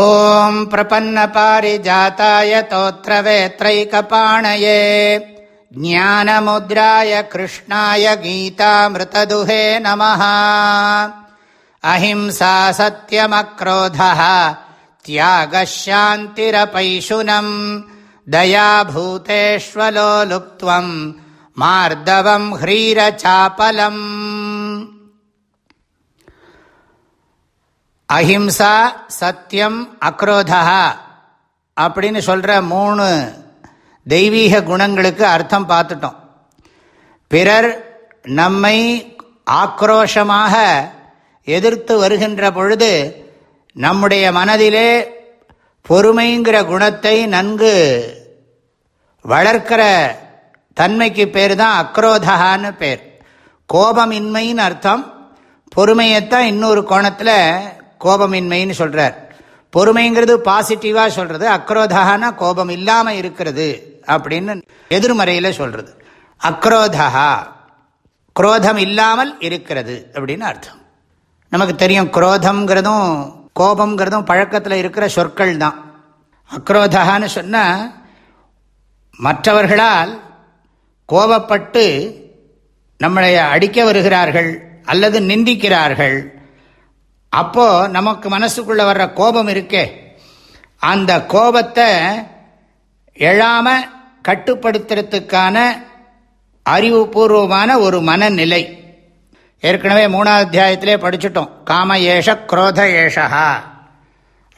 ॐ प्रपन्नपारिजाताय तोत्रवेत्रैकपाणये ज्ञानमुद्राय कृष्णाय गीतामृतदुहे नमः। अहिंसा सत्यमक्रोधः त्यागशान्तिरपैशुनम् दयाभूतेष्वलोलुप्त्वम् मार्दवम् ह्रीरचापलम् அஹிம்சா சத்தியம் அக்ரோதா அப்படின்னு சொல்கிற மூணு தெய்வீக குணங்களுக்கு அர்த்தம் பார்த்துட்டோம். பிறர் நம்மை ஆக்ரோஷமாக எதிர்த்து வருகின்ற பொழுது நம்முடைய மனதிலே பொறுமைங்கிற குணத்தை நன்கு வளர்க்கிற தன்மைக்கு பேர் தான் அக்ரோதகான்னு பேர். கோபமின்மைன்னு அர்த்தம். பொறுமையைத்தான் இன்னொரு கோணத்தில் கோபமின்மைன்னு சொல்கிறார் பொறுமைங்கிறது பாசிட்டிவாக சொல்கிறது அக்ரோதகானா கோபம் இல்லாமல் இருக்கிறது அப்படின்னு எதிர்மறையில் சொல்கிறது அக்ரோதா குரோதம் இல்லாமல் இருக்கிறது அப்படின்னு அர்த்தம். நமக்கு தெரியும் குரோதம்ங்கிறதும் கோபம்ங்கிறதும் பழக்கத்தில் இருக்கிற சொற்கள் தான். அக்ரோதகான்னு சொன்னால் மற்றவர்களால் கோபப்பட்டு நம்மளை அடிக்க வருகிறார்கள் அல்லது நிந்திக்கிறார்கள் அப்போ நமக்கு மனசுக்குள்ள வர்ற கோபம் இருக்கே. அந்த கோபத்தை எழாம கட்டுப்படுத்துறதுக்கான அறிவுபூர்வமான ஒரு மனநிலை. ஏற்கனவே மூணாவது அத்தியாயத்திலே படிச்சுட்டோம். காம ஏஷ குரோத ஏஷா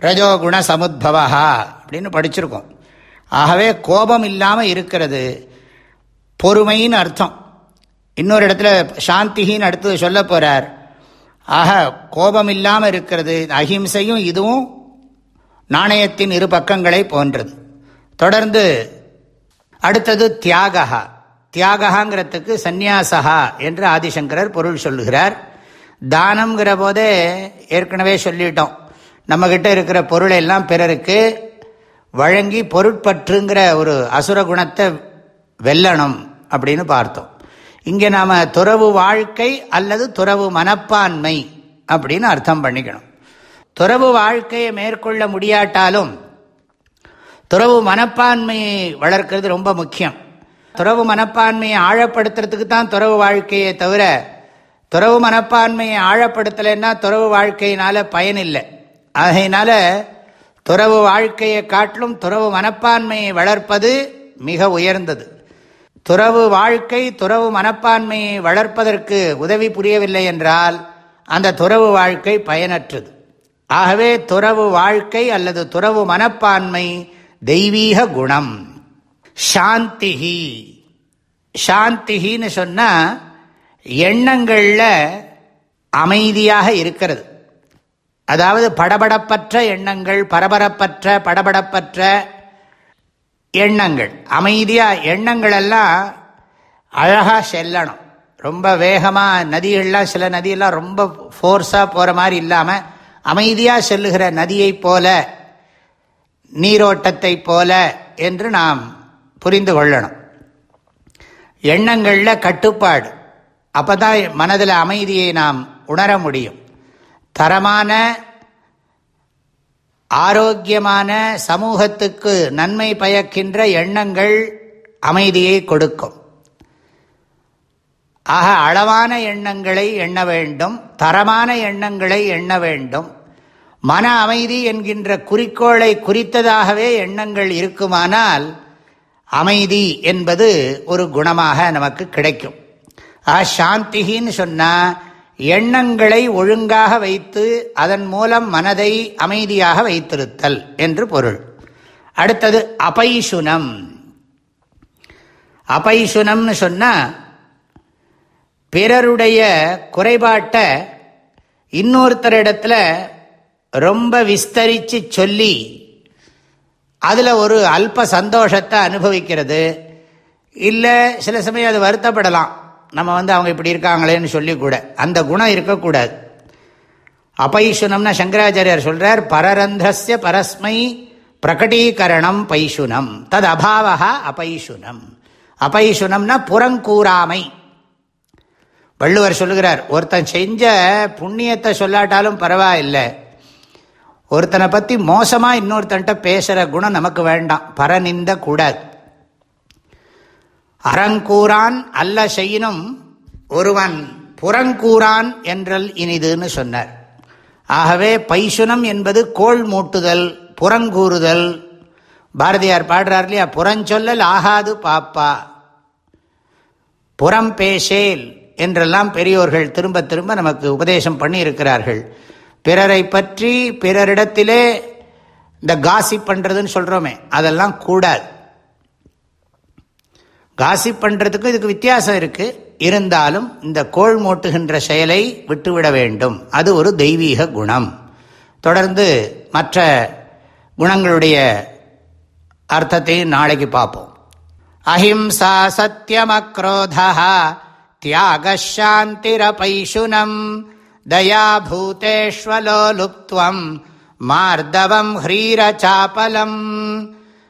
ரஜோகுண சமுத்பவா அப்படின்னு படிச்சிருக்கோம். ஆகவே கோபம் இல்லாமல் இருக்கிறது பொறுமைன்னு அர்த்தம். இன்னொரு இடத்துல சாந்திகின்னு அடுத்தது சொல்ல போகிறார் ஆக கோபம் இல்லாமல் இருக்கிறது அஹிம்சையும் இதுவும் நாணயத்தின் இரு பக்கங்களை போன்றது. தொடர்ந்து அடுத்தது தியாகா தியாகாங்கிறதுக்கு சந்நியாசகா என்று ஆதிசங்கரர் பொருள் சொல்லுகிறார். தானம்ங்கிற போதே ஏற்கனவே சொல்லிட்டோம். நம்மக்கிட்ட இருக்கிற பொருளை எல்லாம் பிறருக்கு வழங்கி பொருட்பற்றுங்கிற ஒரு அசுர குணத்தை வெல்லணும் அப்படின்னு பார்த்தோம். இங்கே நாம் துறவு வாழ்க்கை அல்லது துறவு மனப்பான்மை அப்படின்னு அர்த்தம் பண்ணிக்கணும். துறவு வாழ்க்கையை மேற்கொள்ள முடியாட்டாலும் துறவு மனப்பான்மையை வளர்க்கிறது ரொம்ப முக்கியம். துறவு மனப்பான்மையை ஆழப்படுத்துறதுக்கு தான் துறவு வாழ்க்கையை தவிர துறவு மனப்பான்மையை ஆழப்படுத்தலைன்னா துறவு வாழ்க்கையினால பயனில்லை ஆகையினால துறவு வாழ்க்கையை காட்டிலும் துறவு மனப்பான்மையை வளர்ப்பது மிக உயர்ந்தது. துறவு வாழ்க்கை துறவு மனப்பான்மையை வளர்ப்பதற்கு உதவி புரியவில்லை என்றால் அந்த துறவு வாழ்க்கை பயனற்றது. ஆகவே துறவு வாழ்க்கை அல்லது துறவு மனப்பான்மை தெய்வீக குணம். சாந்திஹி. சாந்திஹின்னு சொன்னால் எண்ணங்களில் அமைதியாக இருக்கிறது. அதாவது படபடப்பற்ற எண்ணங்கள் பரபரப்பற்ற படபடப்பற்ற எண்ணங்கள். அமைதியாக எண்ணங்கள் எல்லாம் அழகாக செல்லணும். ரொம்ப வேகமாக நதிகள்லாம் சில நதியெல்லாம் ரொம்ப ஃபோர்ஸாக போகிற மாதிரி இல்லாமல் அமைதியாக செல்லுகிற நதியைப் போல நீரோட்டத்தை போல என்று நாம் புரிந்து கொள்ளணும். எண்ணங்களில் கட்டுப்பாடு. அப்போ தான் மனதில் அமைதியை நாம் உணர முடியும். தரமான ஆரோக்கியமான சமூகத்துக்கு நன்மை பயக்கின்ற எண்ணங்கள் அமைதியை கொடுக்கும். ஆக அளவான எண்ணங்களை எண்ண வேண்டும் தரமான எண்ணங்களை எண்ண வேண்டும். மன அமைதி என்கின்ற குறிக்கோளை குறித்ததாகவே எண்ணங்கள் இருக்குமானால் அமைதி என்பது ஒரு குணமாக நமக்கு கிடைக்கும். ஆ சாந்திகின்னு சொன்னால் எண்ணங்களை ஒழுங்காக வைத்து அதன் மூலம் மனதை அமைதியாக வைத்திருத்தல் என்று பொருள். அடுத்தது அபைசுனம். அபைசுனம்னு சொன்னால் பிறருடைய குறைபாட்டை இன்னொருத்தரிடத்துல ரொம்ப விஸ்தரித்து சொல்லி அதில் ஒரு அல்ப சந்தோஷத்தை அனுபவிக்கிறது. இல்லை சில சமயம் அது வருத்தப்படலாம். நம்ம வந்து அவங்க இப்படி இருக்காங்களேன்னு சொல்லிக்கூட கூட அந்த குணம் இருக்கக்கூடாது. அபைசுனம்னா சங்கராச்சாரியார் சொல்றார் பரரந்திரஸ்ய பரஸ்மை பிரகடீகரணம் பைசுனம். தது அபாவா அபைசுனம். அபைசுனம்னா புறங்கூறாமை. வள்ளுவர் சொல்லுகிறார் ஒருத்தன் செஞ்ச புண்ணியத்தை சொல்லாட்டாலும் பரவாயில்லை. ஒருத்தனை பற்றி மோசமாக இன்னொருத்தன்ட்ட பேசுகிற குணம் நமக்கு வேண்டாம். பரநிந்த கூடாது. அறங்கூறான் அல்ல செய்யினும் ஒருவன் புறங்கூறான் என்றல் இனிதுன்னு சொன்னார். ஆகவே பைசுனம் என்பது கோள் மூட்டுதல் புறங்கூறுதல். பாரதியார் பாடுறார் இல்லையா? புறஞ்சொல்லல் ஆகாது பாப்பா. புறம் பேசேல் என்றெல்லாம் பெரியோர்கள் திரும்ப திரும்ப நமக்கு உபதேசம் பண்ணி இருக்கிறார்கள் பிறரை பற்றி பிறரிடத்திலே இந்த காசி பண்ணுறதுன்னு சொல்கிறோமே அதெல்லாம் கூடாது. காசி பண்ணுறதுக்கும் இதுக்கு வித்தியாசம் இருக்குது இருந்தாலும் இந்த கோள் மூட்டுகின்ற செயலை விட்டுவிட வேண்டும். அது ஒரு தெய்வீக குணம். தொடர்ந்து மற்ற குணங்களுடைய அர்த்தத்தையும் நாளைக்கு பார்ப்போம். அஹிம்சா சத்தியமக்ரோதா தியாகசாந்திரபைஷுனம் தயாபூதேஷ்வலோலுப்துவம் மார்தவம் ஹ்ரீரச்சாபலம்